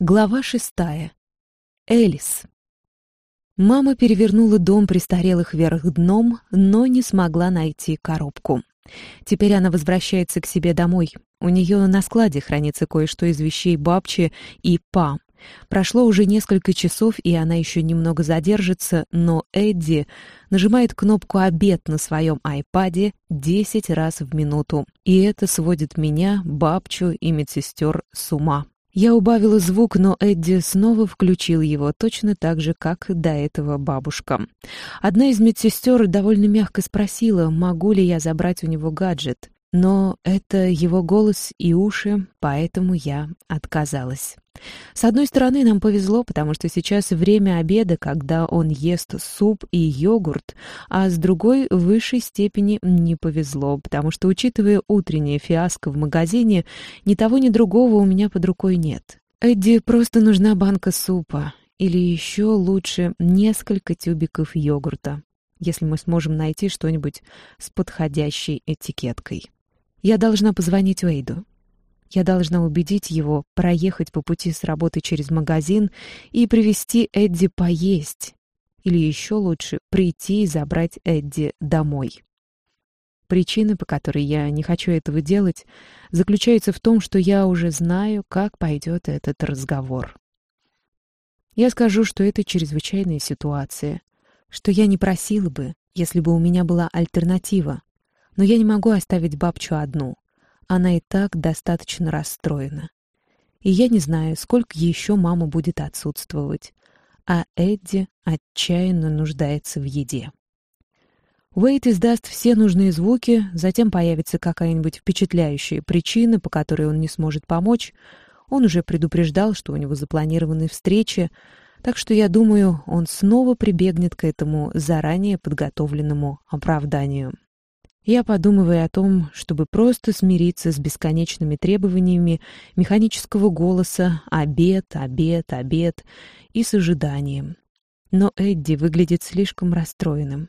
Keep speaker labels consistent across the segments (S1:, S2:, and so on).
S1: Глава шестая. Элис. Мама перевернула дом престарелых вверх дном, но не смогла найти коробку. Теперь она возвращается к себе домой. У нее на складе хранится кое-что из вещей бабчи и па. Прошло уже несколько часов, и она еще немного задержится, но Эдди нажимает кнопку «Обед» на своем айпаде 10 раз в минуту. И это сводит меня, бабчу и медсестер с ума. Я убавила звук, но Эдди снова включил его, точно так же, как до этого бабушка. Одна из медсестер довольно мягко спросила, могу ли я забрать у него гаджет. Но это его голос и уши, поэтому я отказалась. С одной стороны, нам повезло, потому что сейчас время обеда, когда он ест суп и йогурт, а с другой, в высшей степени не повезло, потому что, учитывая утреннее фиаско в магазине, ни того, ни другого у меня под рукой нет. Эдди просто нужна банка супа, или еще лучше несколько тюбиков йогурта, если мы сможем найти что-нибудь с подходящей этикеткой. Я должна позвонить Уэйду. Я должна убедить его проехать по пути с работы через магазин и привезти Эдди поесть. Или еще лучше, прийти и забрать Эдди домой. Причина, по которой я не хочу этого делать, заключается в том, что я уже знаю, как пойдет этот разговор. Я скажу, что это чрезвычайная ситуация, что я не просила бы, если бы у меня была альтернатива, но я не могу оставить бабчу одну. Она и так достаточно расстроена. И я не знаю, сколько еще мама будет отсутствовать. А Эдди отчаянно нуждается в еде. Уэйт издаст все нужные звуки, затем появится какая-нибудь впечатляющая причина, по которой он не сможет помочь. Он уже предупреждал, что у него запланированы встречи, так что я думаю, он снова прибегнет к этому заранее подготовленному оправданию. Я подумываю о том, чтобы просто смириться с бесконечными требованиями механического голоса «обед, обед, обед» и с ожиданием. Но Эдди выглядит слишком расстроенным.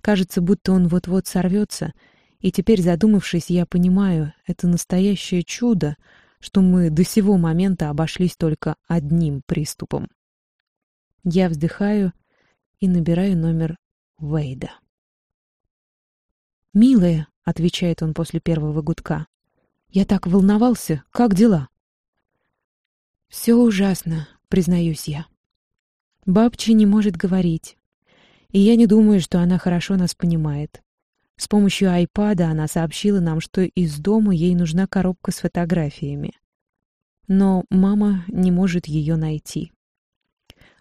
S1: Кажется, будто он вот-вот сорвется, и теперь, задумавшись, я понимаю, это настоящее чудо, что мы до сего момента обошлись только одним приступом. Я вздыхаю и набираю номер Вейда. «Милая», — отвечает он после первого гудка, — «я так волновался. Как дела?» «Все ужасно», — признаюсь я. Бабча не может говорить. И я не думаю, что она хорошо нас понимает. С помощью айпада она сообщила нам, что из дома ей нужна коробка с фотографиями. Но мама не может ее найти.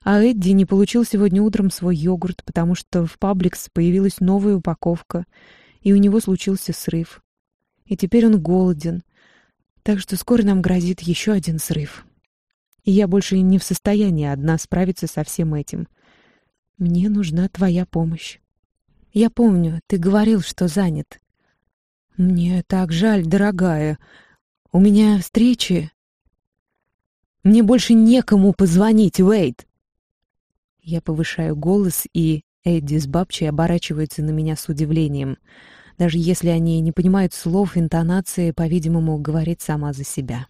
S1: А Эдди не получил сегодня утром свой йогурт, потому что в Пабликс появилась новая упаковка, и у него случился срыв. И теперь он голоден, так что скоро нам грозит еще один срыв. И я больше не в состоянии одна справиться со всем этим. Мне нужна твоя помощь. Я помню, ты говорил, что занят. Мне так жаль, дорогая. У меня встречи. Мне больше некому позвонить, Уэйд. Я повышаю голос, и Эдди с бабчей оборачиваются на меня с удивлением. Даже если они не понимают слов, интонация, по-видимому, говорит сама за себя.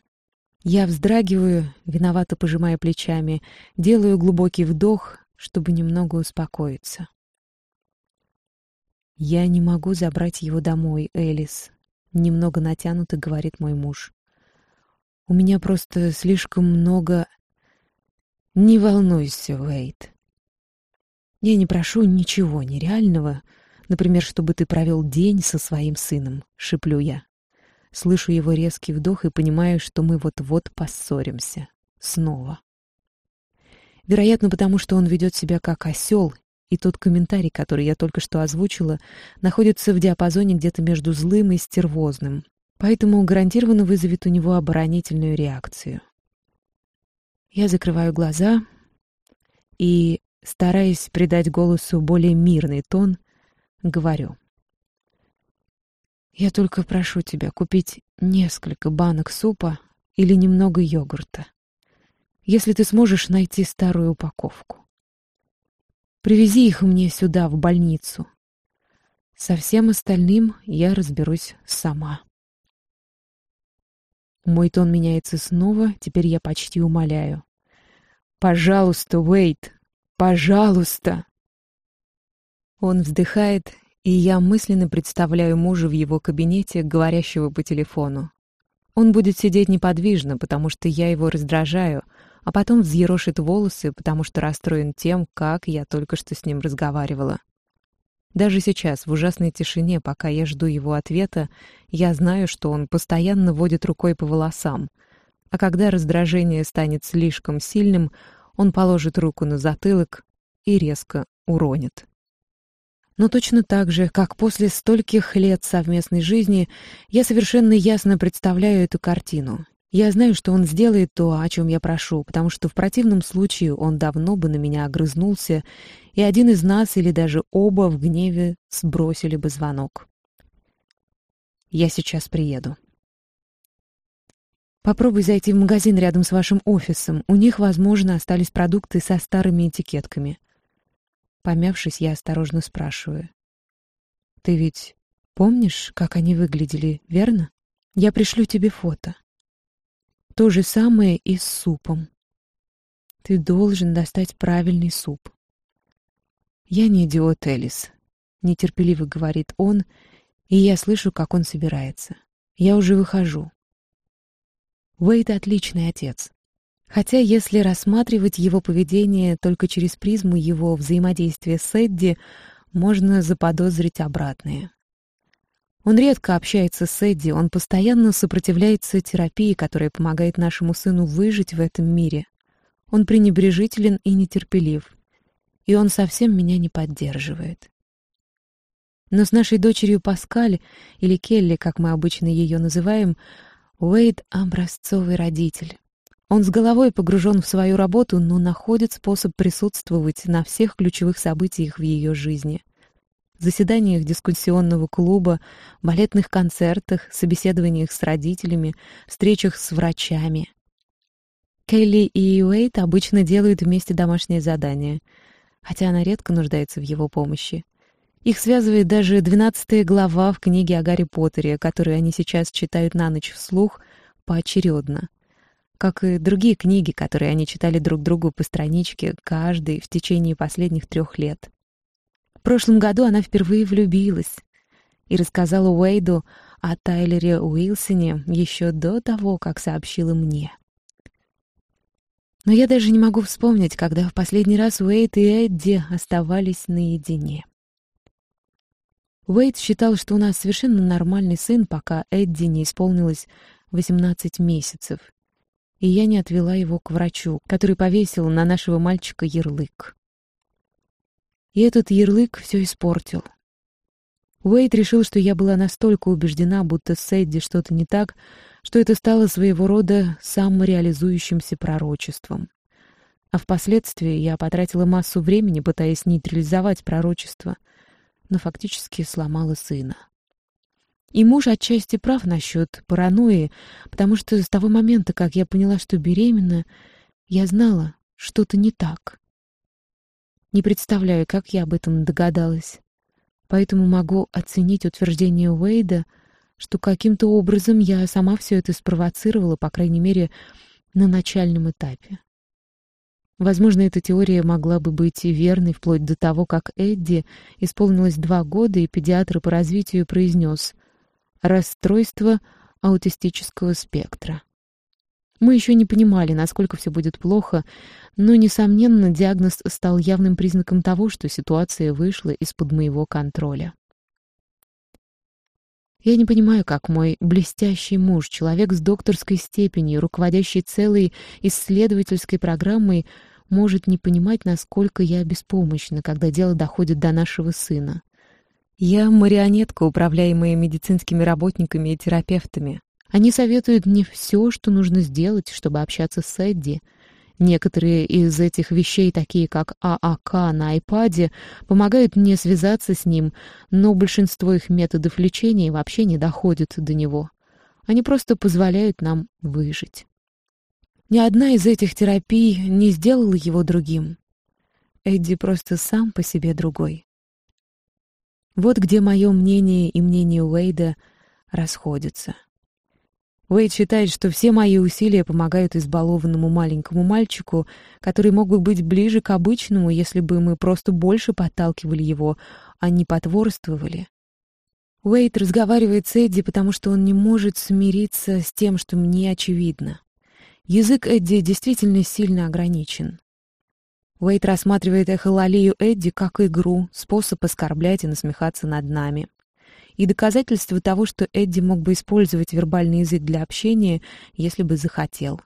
S1: Я вздрагиваю, виновато пожимая плечами, делаю глубокий вдох, чтобы немного успокоиться. «Я не могу забрать его домой, Элис», — немного натянуто говорит мой муж. «У меня просто слишком много...» «Не волнуйся, Уэйт. Я не прошу ничего нереального, например, чтобы ты провел день со своим сыном, шиплю я. Слышу его резкий вдох и понимаю, что мы вот-вот поссоримся. Снова. Вероятно, потому что он ведет себя как осел, и тот комментарий, который я только что озвучила, находится в диапазоне где-то между злым и стервозным, поэтому гарантированно вызовет у него оборонительную реакцию. Я закрываю глаза и Стараясь придать голосу более мирный тон, говорю. «Я только прошу тебя купить несколько банок супа или немного йогурта, если ты сможешь найти старую упаковку. Привези их мне сюда, в больницу. Со всем остальным я разберусь сама». Мой тон меняется снова, теперь я почти умоляю. «Пожалуйста, Уэйт! Пожалуйста!» Он вздыхает, и я мысленно представляю мужа в его кабинете, говорящего по телефону. Он будет сидеть неподвижно, потому что я его раздражаю, а потом взъерошит волосы, потому что расстроен тем, как я только что с ним разговаривала. Даже сейчас, в ужасной тишине, пока я жду его ответа, я знаю, что он постоянно водит рукой по волосам, а когда раздражение станет слишком сильным, он положит руку на затылок и резко уронит. Но точно так же, как после стольких лет совместной жизни, я совершенно ясно представляю эту картину. Я знаю, что он сделает то, о чем я прошу, потому что в противном случае он давно бы на меня огрызнулся, и один из нас или даже оба в гневе сбросили бы звонок. Я сейчас приеду. Попробуй зайти в магазин рядом с вашим офисом. У них, возможно, остались продукты со старыми этикетками. Помявшись, я осторожно спрашиваю. «Ты ведь помнишь, как они выглядели, верно? Я пришлю тебе фото. То же самое и с супом. Ты должен достать правильный суп». «Я не идиот, Элис», — нетерпеливо говорит он, и я слышу, как он собирается. «Я уже выхожу». Уэйд — отличный отец. Хотя если рассматривать его поведение только через призму его взаимодействия с Эдди, можно заподозрить обратное. Он редко общается с Эдди, он постоянно сопротивляется терапии, которая помогает нашему сыну выжить в этом мире. Он пренебрежителен и нетерпелив. И он совсем меня не поддерживает. Но с нашей дочерью Паскаль, или Келли, как мы обычно ее называем, Уэйд — образцовый родитель. Он с головой погружен в свою работу, но находит способ присутствовать на всех ключевых событиях в ее жизни. Заседаниях дискуссионного клуба, балетных концертах, собеседованиях с родителями, встречах с врачами. Келли и Уэйт обычно делают вместе домашнее задание, хотя она редко нуждается в его помощи. Их связывает даже двенадцатая глава в книге о Гарри Поттере, которую они сейчас читают на ночь вслух поочередно как и другие книги, которые они читали друг другу по страничке, каждый в течение последних трех лет. В прошлом году она впервые влюбилась и рассказала Уэйду о Тайлере Уилсоне еще до того, как сообщила мне. Но я даже не могу вспомнить, когда в последний раз Уэйд и Эдди оставались наедине. Уэйд считал, что у нас совершенно нормальный сын, пока Эдди не исполнилось 18 месяцев, и я не отвела его к врачу, который повесил на нашего мальчика ярлык. И этот ярлык все испортил. Уэйд решил, что я была настолько убеждена, будто с Эдди что-то не так, что это стало своего рода самореализующимся пророчеством. А впоследствии я потратила массу времени, пытаясь нейтрализовать пророчество, но фактически сломала сына. И муж отчасти прав насчет паранойи, потому что с того момента, как я поняла, что беременна, я знала, что-то не так. Не представляю, как я об этом догадалась. Поэтому могу оценить утверждение Уэйда, что каким-то образом я сама все это спровоцировала, по крайней мере, на начальном этапе. Возможно, эта теория могла бы быть верной вплоть до того, как Эдди исполнилось два года, и педиатр по развитию произнес расстройство аутистического спектра. Мы еще не понимали, насколько все будет плохо, но, несомненно, диагноз стал явным признаком того, что ситуация вышла из-под моего контроля. Я не понимаю, как мой блестящий муж, человек с докторской степенью, руководящий целой исследовательской программой, может не понимать, насколько я беспомощна, когда дело доходит до нашего сына. Я марионетка, управляемая медицинскими работниками и терапевтами. Они советуют мне все, что нужно сделать, чтобы общаться с Эдди. Некоторые из этих вещей, такие как ААК на айпаде, помогают мне связаться с ним, но большинство их методов лечения вообще не доходят до него. Они просто позволяют нам выжить. Ни одна из этих терапий не сделала его другим. Эдди просто сам по себе другой. Вот где мое мнение и мнение Уэйда расходятся. Уэйд считает, что все мои усилия помогают избалованному маленькому мальчику, который мог бы быть ближе к обычному, если бы мы просто больше подталкивали его, а не потворствовали. Уэйд разговаривает с Эдди, потому что он не может смириться с тем, что мне очевидно. Язык Эдди действительно сильно ограничен. Уэйд рассматривает эхололию Эдди как игру, способ оскорблять и насмехаться над нами и доказательство того, что Эдди мог бы использовать вербальный язык для общения, если бы захотел.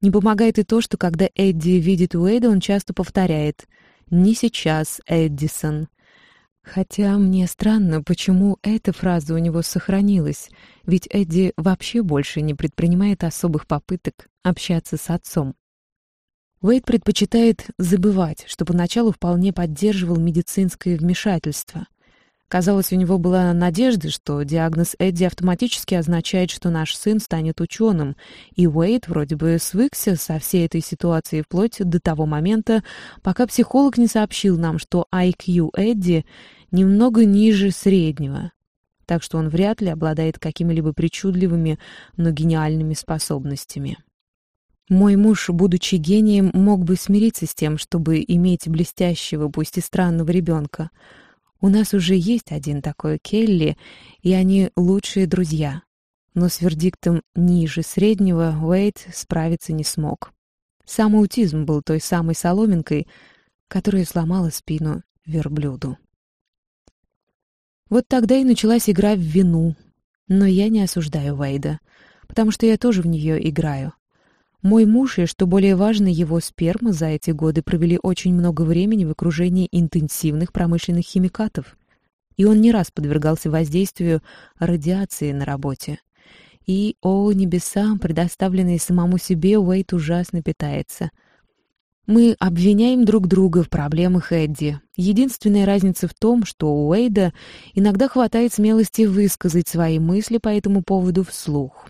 S1: Не помогает и то, что когда Эдди видит Уэйда, он часто повторяет «Не сейчас, Эддисон». Хотя мне странно, почему эта фраза у него сохранилась, ведь Эдди вообще больше не предпринимает особых попыток общаться с отцом. Уэйд предпочитает забывать, что поначалу вполне поддерживал медицинское вмешательство, Казалось, у него была надежда, что диагноз Эдди автоматически означает, что наш сын станет ученым, и Уэйд вроде бы свыкся со всей этой ситуацией вплоть до того момента, пока психолог не сообщил нам, что IQ Эдди немного ниже среднего, так что он вряд ли обладает какими-либо причудливыми, но гениальными способностями. Мой муж, будучи гением, мог бы смириться с тем, чтобы иметь блестящего, пусть и странного ребенка — у нас уже есть один такой Келли, и они лучшие друзья. Но с вердиктом ниже среднего Уэйт справиться не смог. Сам аутизм был той самой соломинкой, которая сломала спину верблюду. Вот тогда и началась игра в вину. Но я не осуждаю Уэйда, потому что я тоже в нее играю. Мой муж и, что более важно, его сперма за эти годы провели очень много времени в окружении интенсивных промышленных химикатов. И он не раз подвергался воздействию радиации на работе. И, о небеса, предоставленный самому себе, Уэйт ужасно питается. Мы обвиняем друг друга в проблемах Эдди. Единственная разница в том, что у Уэйда иногда хватает смелости высказать свои мысли по этому поводу вслух.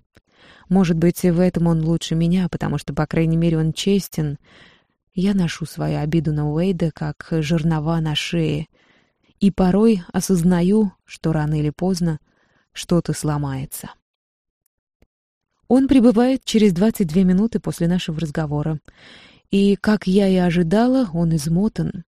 S1: Может быть, в этом он лучше меня, потому что, по крайней мере, он честен. Я ношу свою обиду на Уэйда, как жернова на шее, и порой осознаю, что рано или поздно что-то сломается. Он прибывает через 22 минуты после нашего разговора. И, как я и ожидала, он измотан.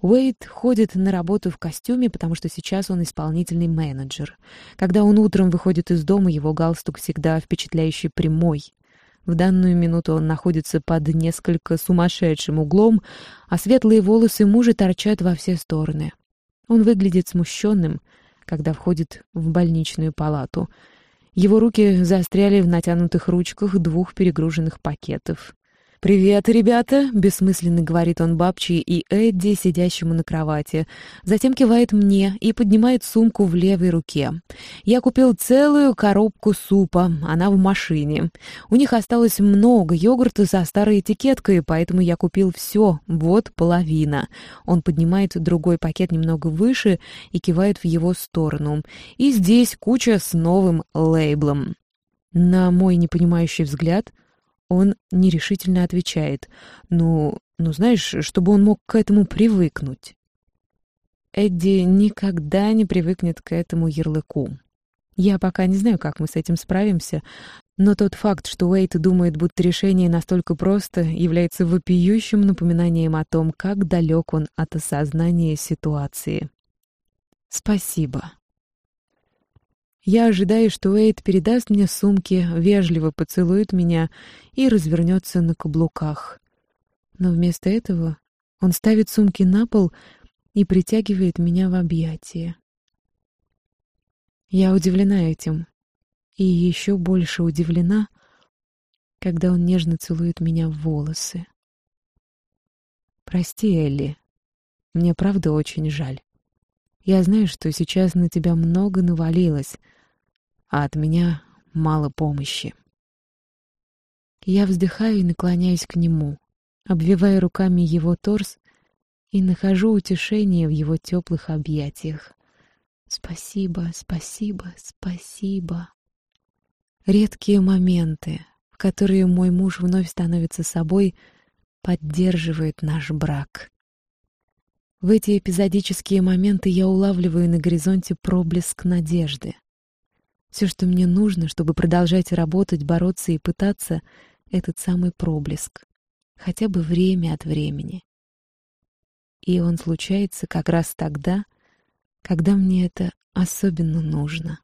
S1: Уэйд ходит на работу в костюме, потому что сейчас он исполнительный менеджер. Когда он утром выходит из дома, его галстук всегда впечатляющий прямой. В данную минуту он находится под несколько сумасшедшим углом, а светлые волосы мужа торчат во все стороны. Он выглядит смущенным, когда входит в больничную палату. Его руки застряли в натянутых ручках двух перегруженных пакетов. «Привет, ребята!» — бессмысленно говорит он бабчи и Эдди, сидящему на кровати. Затем кивает мне и поднимает сумку в левой руке. «Я купил целую коробку супа, она в машине. У них осталось много йогурта со старой этикеткой, поэтому я купил все, вот половина». Он поднимает другой пакет немного выше и кивает в его сторону. И здесь куча с новым лейблом. На мой непонимающий взгляд — он нерешительно отвечает. «Ну, ну, знаешь, чтобы он мог к этому привыкнуть». Эдди никогда не привыкнет к этому ярлыку. Я пока не знаю, как мы с этим справимся, но тот факт, что Уэйт думает, будто решение настолько просто, является вопиющим напоминанием о том, как далек он от осознания ситуации. Спасибо. Я ожидаю, что Уэйд передаст мне сумки, вежливо поцелует меня и развернется на каблуках. Но вместо этого он ставит сумки на пол и притягивает меня в объятия. Я удивлена этим, и еще больше удивлена, когда он нежно целует меня в волосы. «Прости, Элли, мне правда очень жаль. Я знаю, что сейчас на тебя много навалилось, а от меня мало помощи. Я вздыхаю и наклоняюсь к нему, обвивая руками его торс и нахожу утешение в его теплых объятиях. Спасибо, спасибо, спасибо. Редкие моменты, в которые мой муж вновь становится собой, поддерживают наш брак. В эти эпизодические моменты я улавливаю на горизонте проблеск надежды. Все, что мне нужно, чтобы продолжать работать, бороться и пытаться, — этот самый проблеск. Хотя бы время от времени. И он случается как раз тогда, когда мне это особенно нужно.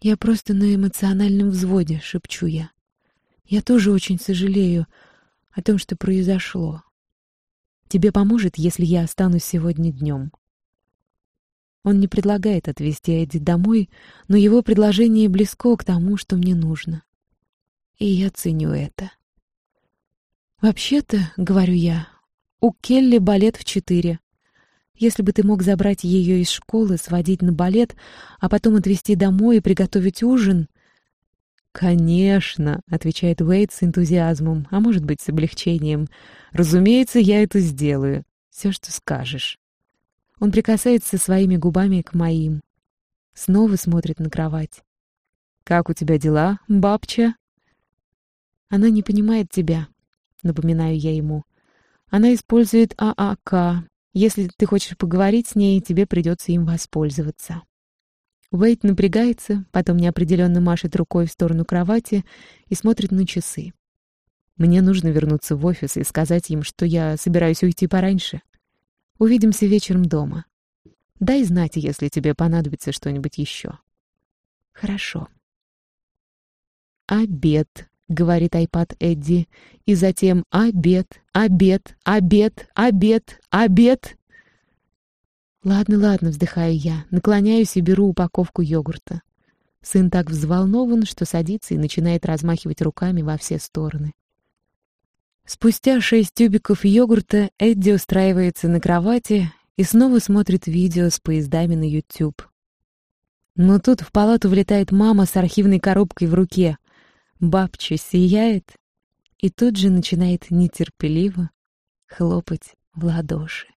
S1: Я просто на эмоциональном взводе, шепчу я. Я тоже очень сожалею о том, что произошло. Тебе поможет, если я останусь сегодня днем. Он не предлагает отвезти Эдди домой, но его предложение близко к тому, что мне нужно. И я ценю это. «Вообще-то, — говорю я, — у Келли балет в четыре. Если бы ты мог забрать ее из школы, сводить на балет, а потом отвезти домой и приготовить ужин...» «Конечно», — отвечает Уэйд с энтузиазмом, а может быть, с облегчением. «Разумеется, я это сделаю. Все, что скажешь». Он прикасается своими губами к моим. Снова смотрит на кровать. «Как у тебя дела, бабча?» «Она не понимает тебя», — напоминаю я ему. «Она использует ААК. Если ты хочешь поговорить с ней, тебе придется им воспользоваться». Уэйт напрягается, потом неопределенно машет рукой в сторону кровати и смотрит на часы. «Мне нужно вернуться в офис и сказать им, что я собираюсь уйти пораньше. Увидимся вечером дома. Дай знать, если тебе понадобится что-нибудь еще. Хорошо. Обед, говорит айпад Эдди, и затем обед, обед, обед, обед, обед. Ладно, ладно, вздыхаю я, наклоняюсь и беру упаковку йогурта. Сын так взволнован, что садится и начинает размахивать руками во все стороны. Спустя шесть тюбиков йогурта Эдди устраивается на кровати и снова смотрит видео с поездами на YouTube. Но тут в палату влетает мама с архивной коробкой в руке. Бабча сияет и тут же начинает нетерпеливо хлопать в ладоши.